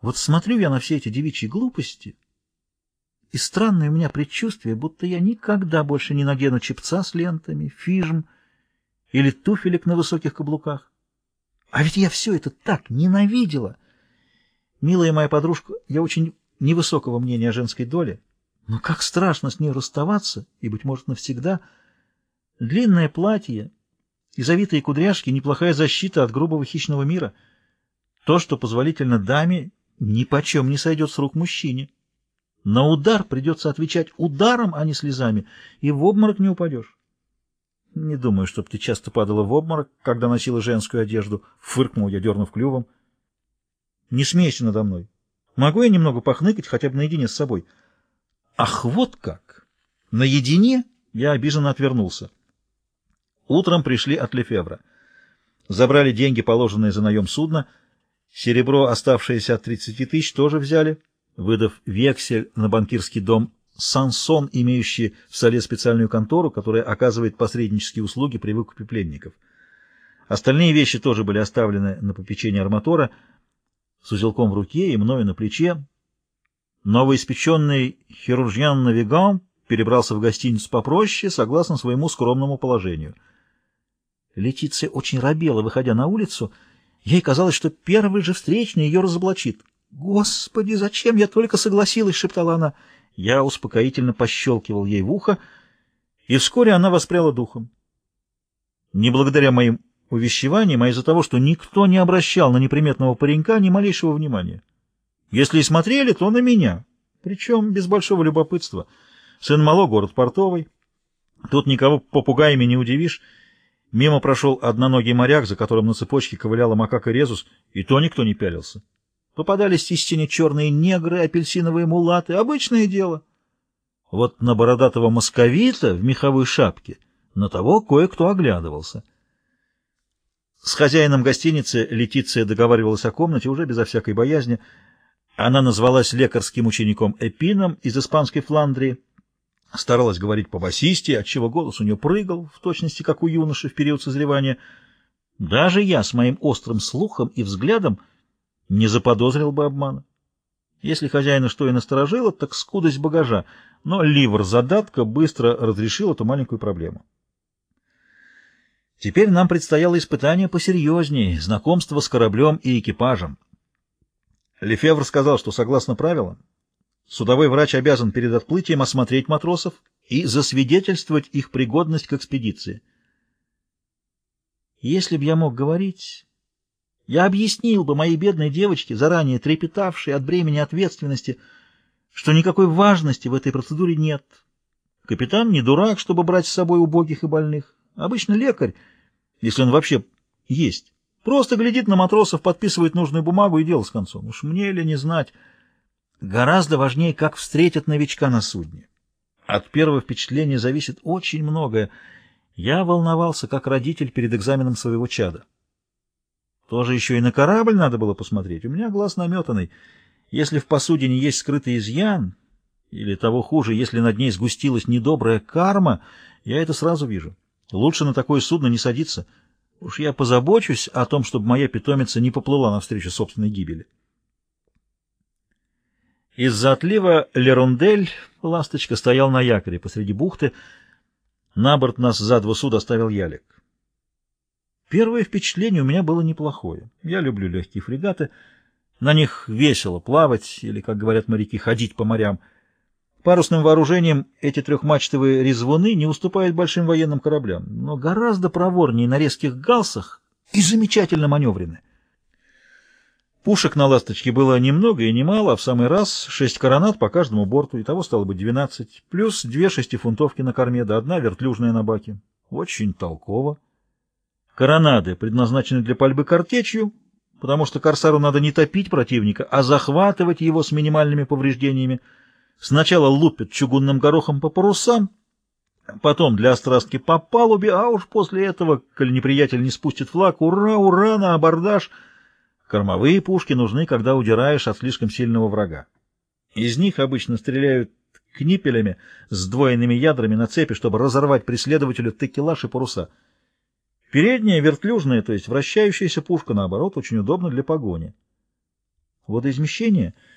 Вот смотрю я на все эти девичьи глупости, и странное у меня предчувствие, будто я никогда больше не надену чепца с лентами, фижм или туфелек на высоких каблуках. А ведь я все это так ненавидела. Милая моя подружка, я очень невысокого мнения о женской доле, но как страшно с ней расставаться, и, быть может, навсегда. Длинное платье и завитые кудряшки — неплохая защита от грубого хищного мира. То, что позволительно даме, ни почем не сойдет с рук мужчине. На удар придется отвечать ударом, а не слезами, и в обморок не упадешь. Не думаю, чтоб ты часто падала в обморок, когда носила женскую одежду, фыркнул я, дернув клювом. Не смейся надо мной. Могу я немного похныкать, хотя бы наедине с собой? Ах, вот как! Наедине я обиженно отвернулся. Утром пришли от Лефевра. Забрали деньги, положенные за наем судна. Серебро, оставшееся от 30 тысяч, тоже взяли выдав вексель на банкирский дом «Сансон», имеющий в Соле специальную контору, которая оказывает посреднические услуги при выкупе пленников. Остальные вещи тоже были оставлены на попечение арматора с узелком в руке и мною на плече. Новоиспеченный хирургиан Навигам перебрался в гостиницу попроще, согласно своему скромному положению. Летиция очень робела, выходя на улицу. Ей казалось, что первый же встречный ее разоблачит. «Господи, зачем я только согласилась?» — шептала она. Я успокоительно пощелкивал ей в ухо, и вскоре она воспряла духом. Не благодаря моим увещеваниям, а из-за того, что никто не обращал на неприметного паренька ни малейшего внимания. Если и смотрели, то на меня, причем без большого любопытства. Сын Мало — город портовый. Тут никого попугаями не удивишь. Мимо прошел одноногий моряк, за которым на цепочке ковыляла макака Резус, и то никто не пялился. Попадались истине черные негры, апельсиновые мулаты. Обычное дело. Вот на бородатого московита в меховой шапке на того кое-кто оглядывался. С хозяином гостиницы Летиция договаривалась о комнате уже безо всякой боязни. Она назвалась лекарским учеником Эпином из испанской Фландрии, старалась говорить по-басисте, отчего голос у нее прыгал, в точности как у юноши в период созревания. Даже я с моим острым слухом и взглядом не заподозрил бы обмана. Если хозяина что и насторожило, так скудость багажа, но ливр задатка быстро разрешил эту маленькую проблему. Теперь нам предстояло испытание посерьезнее, знакомство с кораблем и экипажем. Лефевр сказал, что, согласно правилам, судовой врач обязан перед отплытием осмотреть матросов и засвидетельствовать их пригодность к экспедиции. Если б я мог говорить, я объяснил бы моей бедной девочке, заранее трепетавшей от бремени ответственности, что никакой важности в этой процедуре нет. Капитан не дурак, чтобы брать с собой убогих и больных. Обычно лекарь, если он вообще есть, просто глядит на матросов, подписывает нужную бумагу и дело с концом. Уж мне ли не знать. Гораздо важнее, как встретят новичка на судне. От первого впечатления зависит очень многое. Я волновался, как родитель перед экзаменом своего чада. Тоже еще и на корабль надо было посмотреть. У меня глаз наметанный. Если в посудине есть скрытый изъян, или того хуже, если над ней сгустилась недобрая карма, я это сразу вижу. Лучше на такое судно не садиться. Уж я позабочусь о том, чтобы моя питомица не поплыла навстречу собственной гибели. Из-за отлива Лерундель ласточка стоял на якоре посреди бухты. На борт нас за два суда ставил ялик. Первое впечатление у меня было неплохое. Я люблю легкие фрегаты. На них весело плавать, или, как говорят моряки, ходить по морям. Парусным вооружением эти трехмачтовые резвуны не уступают большим военным кораблям, но гораздо проворнее на резких галсах и замечательно маневрены. Пушек на «Ласточке» было немного и немало, а в самый раз шесть коронат по каждому борту, и того стало бы двенадцать, плюс две шестифунтовки на корме, да одна вертлюжная на баке. Очень толково. Коронады предназначены для пальбы картечью, потому что корсару надо не топить противника, а захватывать его с минимальными повреждениями. Сначала лупят чугунным горохом по парусам, потом для острастки по палубе, а уж после этого, коли неприятель не спустит флаг, ура, ура, на абордаж. Кормовые пушки нужны, когда удираешь от слишком сильного врага. Из них обычно стреляют книпелями с сдвоенными ядрами на цепи, чтобы разорвать преследователю текелаж и паруса. Передняя вертлюжная, то есть вращающаяся пушка, наоборот, очень удобна для погони. Водоизмещение —